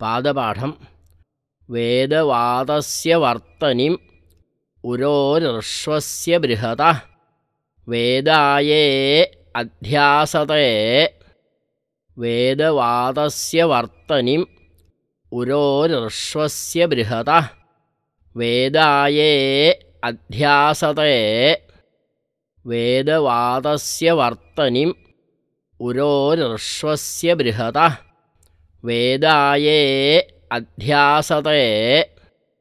പാദപാഠം. വേദവാദസ്യ വർത്തനിം ഉരോരശ്വസ്യ ബൃഹത. വേദായേ അധ്യാസതേ. വേദവാദസ്യ വർത്തനിം ഉരോരശ്വസ്യ ബൃഹത. വേദായേ അധ്യാസതേ. വേദവാദസ്യ വർത്തനിം ഉരോരശ്വസ്യ ബൃഹത. वेदाये अध्यासते।